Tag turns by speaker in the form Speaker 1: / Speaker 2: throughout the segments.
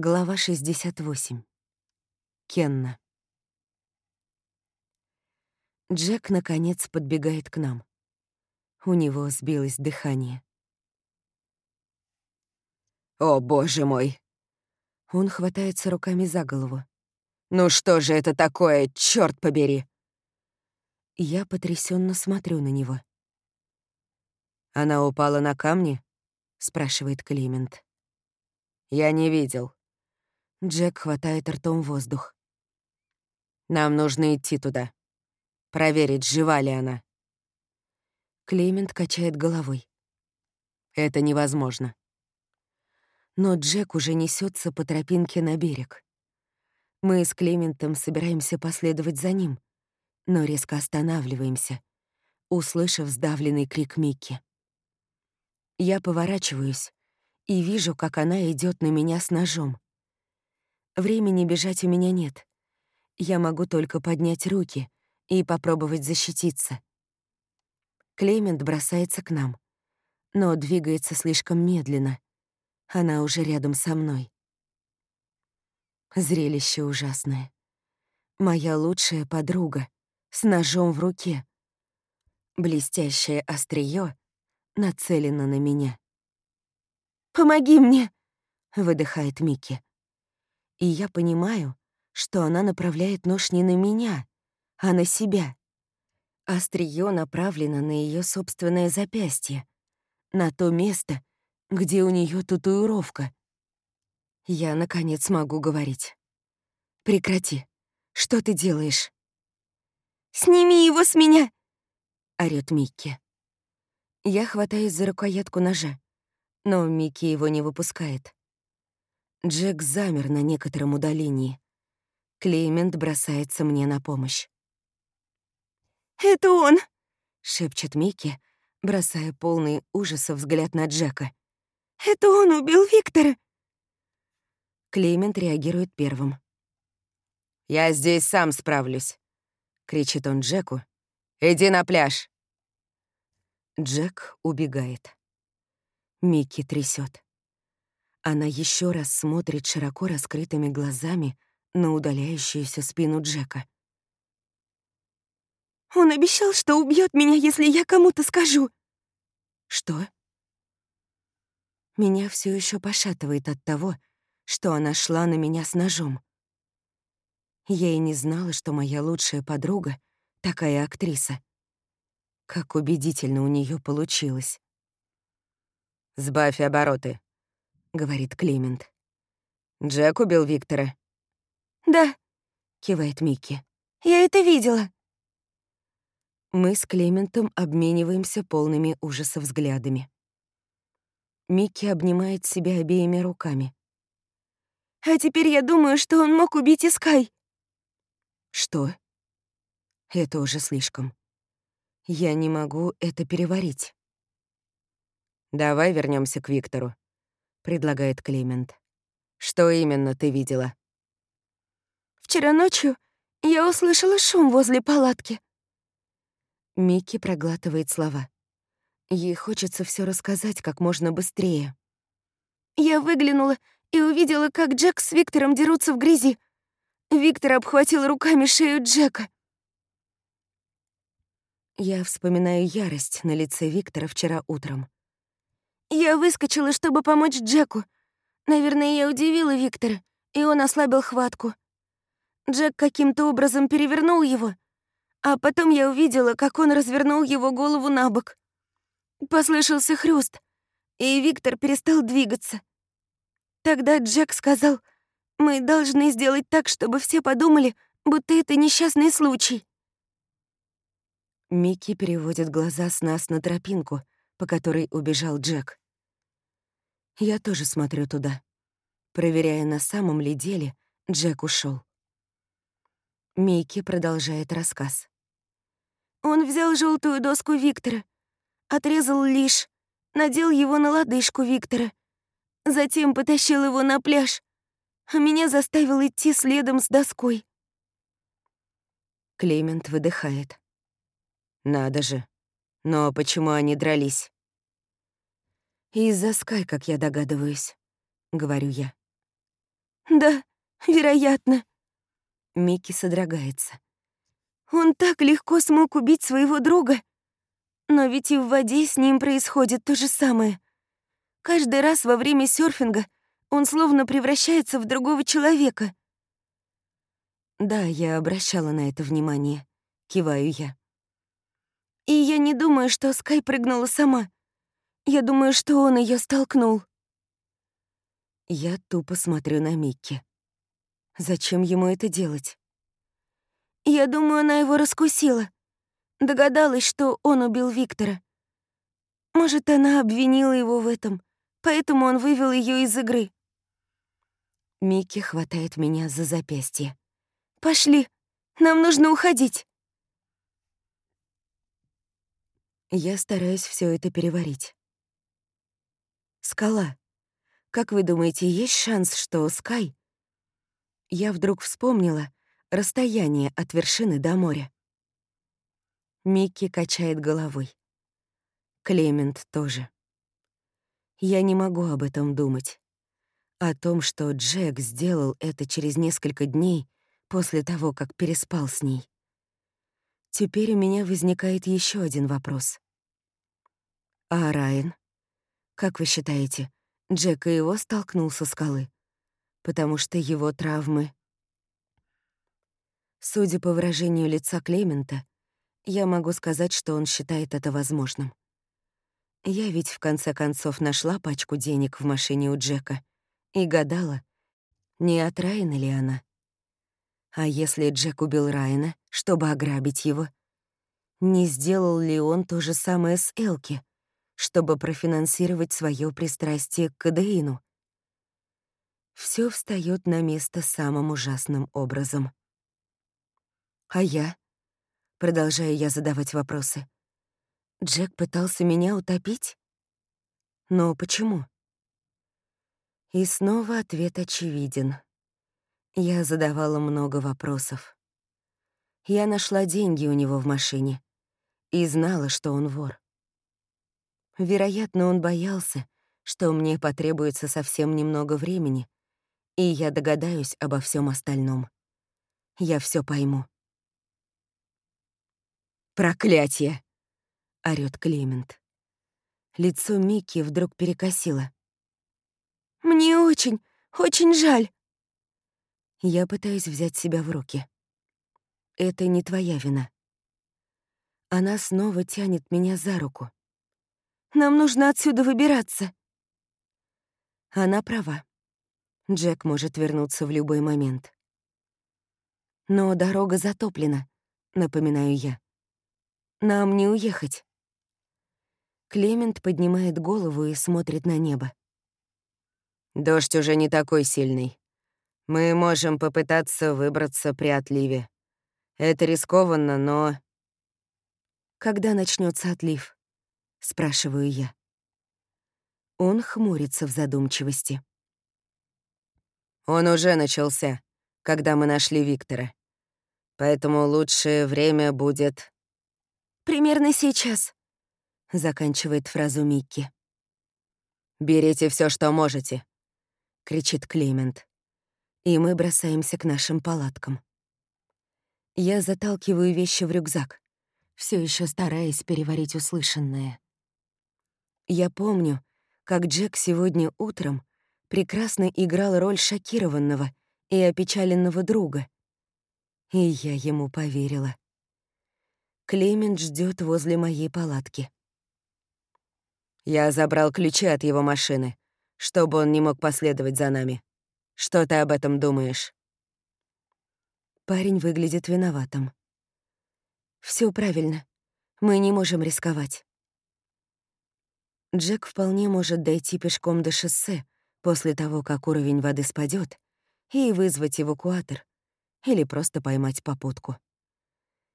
Speaker 1: Глава 68. Кенна. Джек, наконец, подбегает к нам. У него сбилось дыхание.
Speaker 2: «О, боже мой!»
Speaker 1: Он хватается руками за голову.
Speaker 2: «Ну что же это такое, черт побери!»
Speaker 1: Я потрясенно смотрю на него.
Speaker 2: «Она упала на камни?»
Speaker 1: — спрашивает Климент.
Speaker 2: «Я не видел».
Speaker 1: Джек хватает ртом воздух.
Speaker 2: «Нам нужно идти туда. Проверить, жива ли она».
Speaker 1: Клемент качает головой.
Speaker 2: «Это невозможно».
Speaker 1: Но Джек уже несется по тропинке на берег. Мы с Клементом собираемся последовать за ним, но резко останавливаемся, услышав сдавленный крик Микки. Я поворачиваюсь и вижу, как она идет на меня с ножом. Времени бежать у меня нет. Я могу только поднять руки и попробовать защититься. Клемент бросается к нам, но двигается слишком медленно. Она уже рядом со мной. Зрелище ужасное. Моя лучшая подруга с ножом в руке. Блестящее острие нацелено на меня. «Помоги мне!» — выдыхает Микки. И я понимаю, что она направляет нож не на меня, а на себя. Остриё направлено на ее собственное запястье, на то место, где у нее татуировка. Я, наконец, могу говорить. «Прекрати. Что ты делаешь?» «Сними его с меня!» — орёт Микки. Я хватаюсь за рукоятку ножа, но Микки его не выпускает. Джек замер на некотором удалении. Клеймент бросается мне на помощь. «Это он!» — шепчет Микки, бросая полный ужаса взгляд на Джека. «Это он убил Виктора!» Клеймент реагирует первым.
Speaker 2: «Я здесь сам справлюсь», — кричит он Джеку. «Иди на пляж».
Speaker 1: Джек убегает. Микки трясет. Она еще раз смотрит широко раскрытыми глазами на удаляющуюся спину Джека. «Он обещал, что убьет меня, если я кому-то скажу». «Что?» Меня все еще пошатывает от того, что она шла на меня с ножом. Я и не знала, что моя лучшая подруга — такая актриса. Как убедительно у нее получилось.
Speaker 2: «Сбавь обороты», — говорит Климент. «Джек убил Виктора».
Speaker 1: «Да», — кивает Микки. «Я это видела». Мы с Клементом обмениваемся полными ужаса взглядами. Микки обнимает себя обеими руками. «А теперь я думаю, что он мог убить Искай». «Что?» «Это уже слишком. Я не могу это переварить».
Speaker 2: «Давай вернемся к Виктору», — предлагает Климент. «Что именно ты видела?»
Speaker 1: «Вчера ночью я услышала шум возле палатки». Микки проглатывает слова. Ей хочется все рассказать как можно быстрее. Я выглянула и увидела, как Джек с Виктором дерутся в грязи. Виктор обхватил руками шею Джека. Я вспоминаю ярость на лице Виктора вчера утром. Я выскочила, чтобы помочь Джеку. Наверное, я удивила Виктора, и он ослабил хватку. Джек каким-то образом перевернул его, а потом я увидела, как он развернул его голову на бок. Послышался хруст, и Виктор перестал двигаться. Тогда Джек сказал, «Мы должны сделать так, чтобы все подумали, будто это несчастный случай». Микки переводит глаза с нас на тропинку, по которой убежал Джек. Я тоже смотрю туда, проверяя, на самом ли деле Джек ушел. Микки продолжает рассказ. Он взял желтую доску Виктора, отрезал лишь, надел его на лодыжку Виктора, затем потащил его на пляж, а меня заставил идти следом с доской. Клемент выдыхает.
Speaker 2: Надо же. Но почему они дрались?
Speaker 1: «Из-за Скай, как я догадываюсь», — говорю я. Да, вероятно. Микки содрогается. Он так легко смог убить своего друга. Но ведь и в воде с ним происходит то же самое. Каждый раз во время серфинга он словно превращается в другого человека. Да, я обращала на это внимание. Киваю я. И я не думаю, что Скай прыгнула сама. Я думаю, что он ее столкнул. Я тупо смотрю на Микки. Зачем ему это делать? Я думаю, она его раскусила. Догадалась, что он убил Виктора. Может, она обвинила его в этом, поэтому он вывел ее из игры. Микки хватает меня за запястье. «Пошли, нам нужно уходить». Я стараюсь все это переварить. Скала. Как вы думаете, есть шанс, что Скай... Я вдруг вспомнила расстояние от вершины до моря. Микки качает головой. Клемент тоже. Я не могу об этом думать. О том, что Джек сделал это через несколько дней после того, как переспал с ней. Теперь у меня возникает еще один вопрос. А Райан? Как вы считаете, Джек и его столкнул со скалы? Потому что его травмы... Судя по выражению лица Клемента, я могу сказать, что он считает это возможным. Я ведь в конце концов нашла пачку денег в машине у Джека и гадала, не от Райана ли она. А если Джек убил Райана, чтобы ограбить его, не сделал ли он то же самое с Элки, чтобы профинансировать свое пристрастие к кадеину? Все встает на место самым ужасным образом. А я? Продолжаю я задавать вопросы. Джек пытался меня утопить? Но почему? И снова ответ очевиден. Я задавала много вопросов. Я нашла деньги у него в машине и знала, что он вор. Вероятно, он боялся, что мне потребуется совсем немного времени, и я догадаюсь обо всем остальном. Я все пойму. «Проклятие!» — орёт Клемент. Лицо Микки вдруг перекосило. «Мне очень, очень жаль». Я пытаюсь взять себя в руки. Это не твоя вина. Она снова тянет меня за руку. «Нам нужно отсюда выбираться». Она права. Джек может вернуться в любой момент. Но дорога затоплена, напоминаю я. Нам не уехать. Клемент поднимает голову и смотрит на небо. Дождь уже не такой сильный. Мы можем попытаться выбраться при отливе. Это рискованно, но... Когда начнется отлив? Спрашиваю я. Он хмурится в задумчивости. Он уже начался, когда мы нашли Виктора. Поэтому лучшее время будет... Примерно сейчас, — заканчивает фразу Микки. «Берите все, что можете», — кричит Клемент. И мы бросаемся к нашим палаткам. Я заталкиваю вещи в рюкзак, все еще стараясь переварить услышанное. Я помню, как Джек сегодня утром прекрасно играл роль шокированного и опечаленного друга. И я ему поверила. Клемент ждет возле моей палатки. Я забрал ключи от его машины, чтобы он не мог последовать за нами. Что ты об этом думаешь?» Парень выглядит виноватым. Все правильно. Мы не можем рисковать. Джек вполне может дойти пешком до шоссе после того, как уровень воды спадет, и вызвать эвакуатор или просто поймать попутку.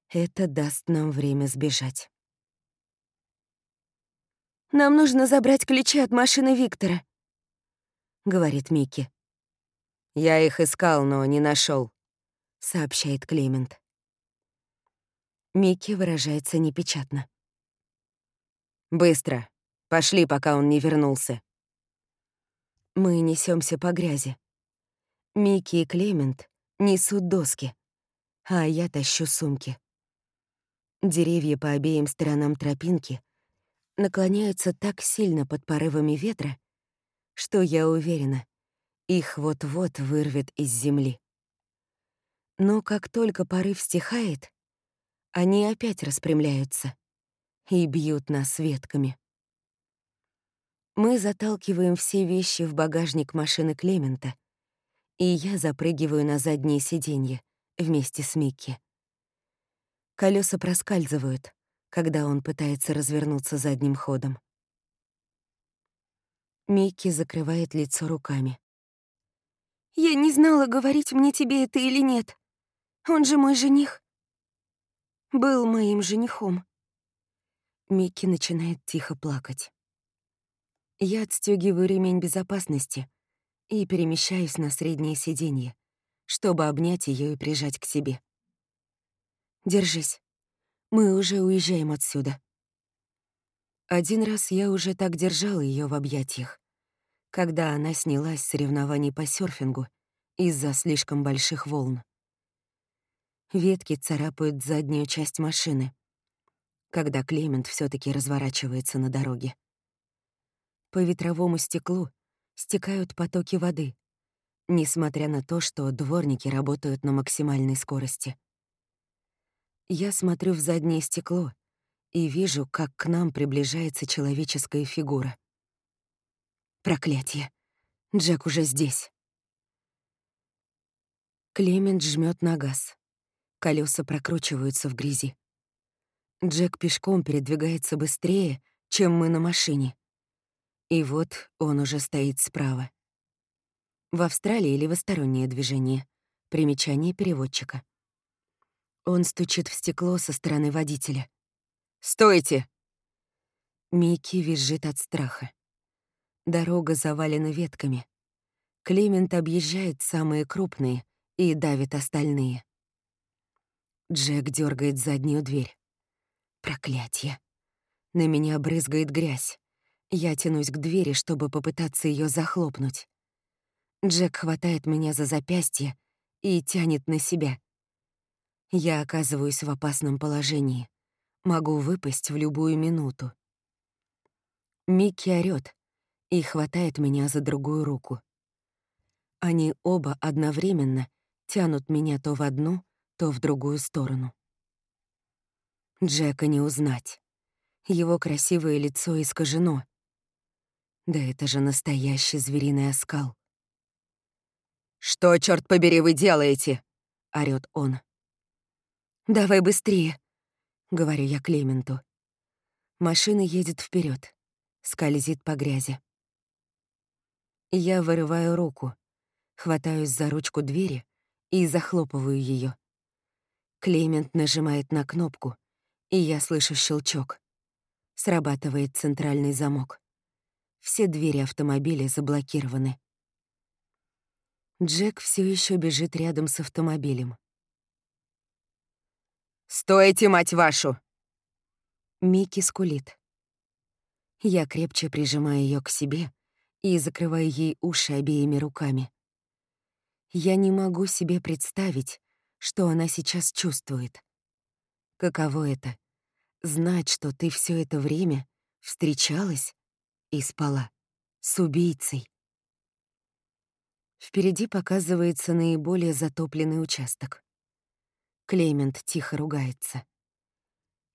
Speaker 1: Это даст нам время сбежать. Нам нужно забрать ключи от машины Виктора», — говорит Микки. «Я их искал, но не нашел, сообщает Клемент. Микки выражается непечатно. «Быстро. Пошли, пока он не вернулся». Мы несемся по грязи. Микки и Клемент несут доски, а я тащу сумки. Деревья по обеим сторонам тропинки наклоняются так сильно под порывами ветра, что я уверена, их вот-вот вырвет из земли. Но как только порыв стихает, они опять распрямляются и бьют нас ветками. Мы заталкиваем все вещи в багажник машины Клемента, и я запрыгиваю на заднее сиденье вместе с Микки. Колеса проскальзывают, когда он пытается развернуться задним ходом. Микки закрывает лицо руками. «Я не знала, говорить мне тебе это или нет. Он же мой жених. Был моим женихом». Микки начинает тихо плакать. Я отстегиваю ремень безопасности и перемещаюсь на среднее сиденье, чтобы обнять ее и прижать к себе. «Держись. Мы уже уезжаем отсюда». Один раз я уже так держала ее в объятиях, когда она снялась с соревнований по серфингу из-за слишком больших волн. Ветки царапают заднюю часть машины, когда Клемент все таки разворачивается на дороге. По ветровому стеклу стекают потоки воды, несмотря на то, что дворники работают на максимальной скорости. Я смотрю в заднее стекло и вижу, как к нам приближается человеческая фигура. Проклятие. Джек уже здесь. Клемент жмет на газ. Колеса прокручиваются в грязи. Джек пешком передвигается быстрее, чем мы на машине. И вот он уже стоит справа. В Австралии левостороннее движение. Примечание переводчика. Он стучит в стекло со стороны водителя. «Стойте!» Микки визжит от страха. Дорога завалена ветками. Клемент объезжает самые крупные и давит остальные. Джек дергает заднюю дверь. Проклятье. На меня брызгает грязь. Я тянусь к двери, чтобы попытаться ее захлопнуть. Джек хватает меня за запястье и тянет на себя. Я оказываюсь в опасном положении. Могу выпасть в любую минуту. Микки орёт и хватает меня за другую руку. Они оба одновременно тянут меня то в одну, то в другую сторону. Джека не узнать. Его красивое лицо искажено, да это же настоящий звериный оскал. «Что, черт побери, вы делаете?» — орёт он. «Давай быстрее», — говорю я Клементу. Машина едет вперед, скользит по грязи. Я вырываю руку, хватаюсь за ручку двери и захлопываю ее. Клемент нажимает на кнопку, и я слышу щелчок. Срабатывает центральный замок. Все двери автомобиля заблокированы. Джек все еще бежит рядом с автомобилем. «Стойте, мать вашу!» Микки скулит. Я крепче прижимаю ее к себе и закрываю ей уши обеими руками. Я не могу себе представить, что она сейчас чувствует. Каково это — знать, что ты все это время встречалась и спала с убийцей. Впереди показывается наиболее затопленный участок. Клеймент тихо ругается.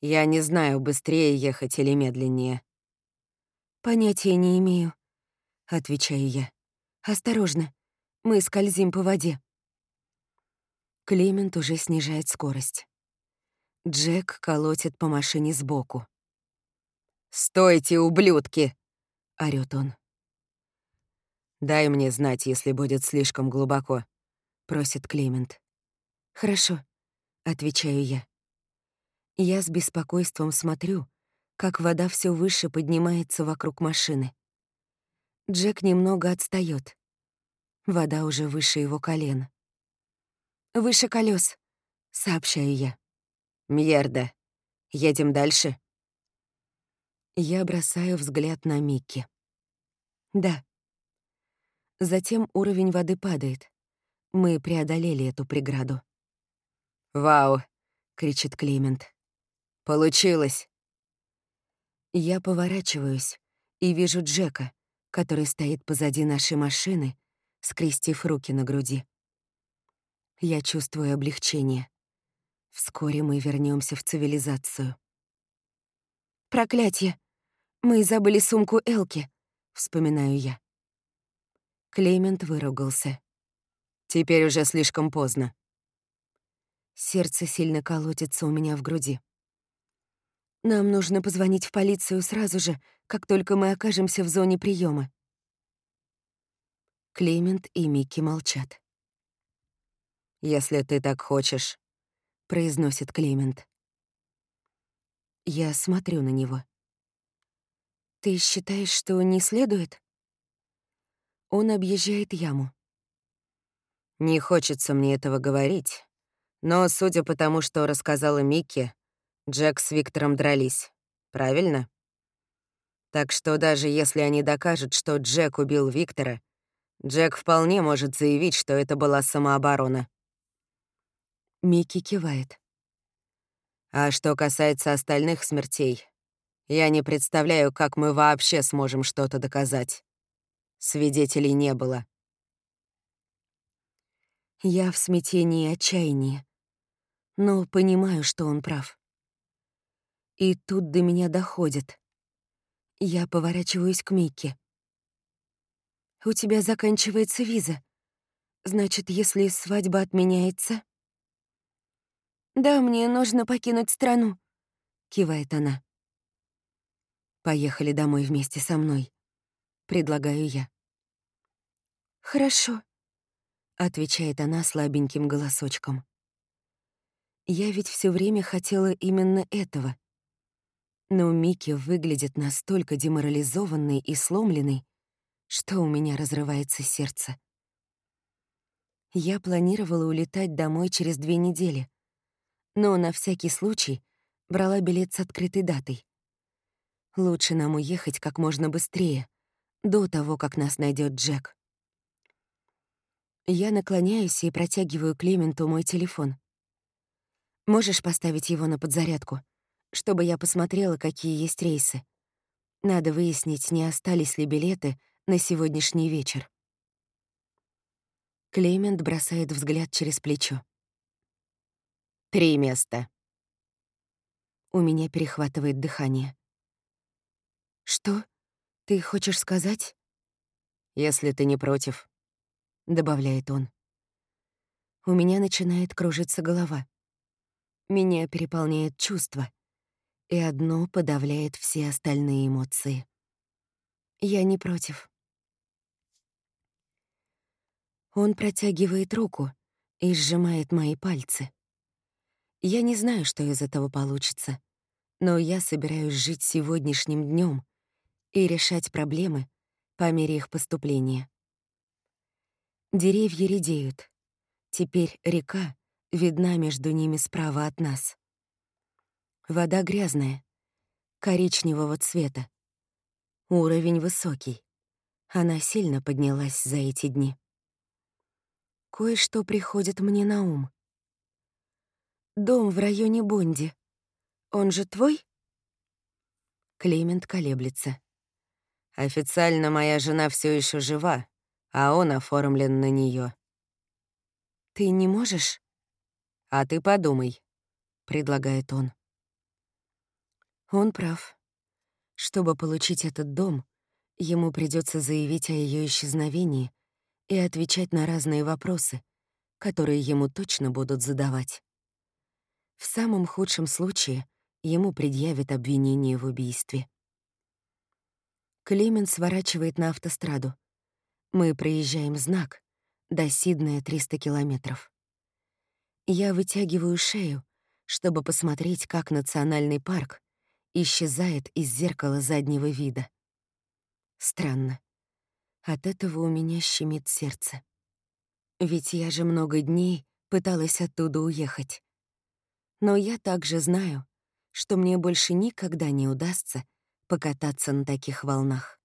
Speaker 1: «Я не знаю, быстрее ехать или медленнее». «Понятия не имею», — отвечаю я. «Осторожно, мы скользим по воде». Клемент уже снижает скорость. Джек колотит по машине сбоку. «Стойте, ублюдки!» — орёт он. «Дай мне знать, если будет слишком глубоко», — просит Клемент. «Хорошо», — отвечаю я. Я с беспокойством смотрю, как вода все выше поднимается вокруг машины. Джек немного отстаёт. Вода уже выше его колен. «Выше колес, сообщаю я. «Мьерда, едем дальше?» Я бросаю взгляд на Микки. Да. Затем уровень воды падает. Мы преодолели эту преграду.
Speaker 2: «Вау!» — кричит Климент. «Получилось!»
Speaker 1: Я поворачиваюсь и вижу Джека, который стоит позади нашей машины, скрестив руки на груди. Я чувствую облегчение. Вскоре мы вернемся в цивилизацию. «Проклятье! Мы забыли сумку Элки», — вспоминаю я. Клемент выругался.
Speaker 2: «Теперь уже слишком поздно».
Speaker 1: Сердце сильно колотится у меня в груди. Нам нужно позвонить в полицию сразу же, как только мы окажемся в зоне приема. Клемент и Микки молчат.
Speaker 2: «Если ты так хочешь», — произносит Клемент.
Speaker 1: Я смотрю на него. «Ты считаешь, что не следует?» Он объезжает яму.
Speaker 2: «Не хочется мне этого говорить, но, судя по тому, что рассказала Микки, Джек с Виктором дрались, правильно? Так что даже если они докажут, что Джек убил Виктора, Джек вполне может заявить, что это была самооборона».
Speaker 1: Микки кивает.
Speaker 2: А что касается остальных смертей, я не представляю, как мы вообще сможем что-то доказать. Свидетелей не было.
Speaker 1: Я в смятении и отчаянии, но понимаю, что он прав. И тут до меня доходит. Я поворачиваюсь к Микке. «У тебя заканчивается виза. Значит, если свадьба отменяется...» «Да, мне нужно покинуть страну», — кивает она. «Поехали домой вместе со мной», — предлагаю я. «Хорошо», — отвечает она слабеньким голосочком. «Я ведь все время хотела именно этого. Но Микки выглядит настолько деморализованной и сломленной, что у меня разрывается сердце. Я планировала улетать домой через две недели, но на всякий случай брала билет с открытой датой. Лучше нам уехать как можно быстрее, до того, как нас найдет Джек. Я наклоняюсь и протягиваю Клементу мой телефон. Можешь поставить его на подзарядку, чтобы я посмотрела, какие есть рейсы. Надо выяснить, не остались ли билеты на сегодняшний вечер. Клемент бросает взгляд через плечо.
Speaker 2: Три места.
Speaker 1: У меня перехватывает дыхание. «Что? Ты хочешь сказать?»
Speaker 2: «Если ты не против», — добавляет он.
Speaker 1: У меня начинает кружиться голова. Меня переполняет чувство, и одно подавляет все остальные эмоции. Я не против. Он протягивает руку и сжимает мои пальцы. Я не знаю, что из этого получится, но я собираюсь жить сегодняшним днем и решать проблемы по мере их поступления. Деревья редеют. Теперь река видна между ними справа от нас. Вода грязная, коричневого цвета. Уровень высокий. Она сильно поднялась за эти дни. Кое-что приходит мне на ум. Дом в районе Бонди. Он же твой? Клемент колеблется.
Speaker 2: Официально моя жена все еще жива, а он оформлен на нее.
Speaker 1: Ты не можешь?
Speaker 2: А ты подумай, предлагает он.
Speaker 1: Он прав. Чтобы получить этот дом, ему придется заявить о ее исчезновении и отвечать на разные вопросы, которые ему точно будут задавать. В самом худшем случае ему предъявят обвинение в убийстве. Клемен сворачивает на автостраду. Мы проезжаем знак. До Сиднея 300 километров. Я вытягиваю шею, чтобы посмотреть, как национальный парк исчезает из зеркала заднего вида. Странно. От этого у меня щемит сердце. Ведь я же много дней пыталась оттуда уехать. Но я также знаю, что мне больше никогда не удастся покататься на таких волнах.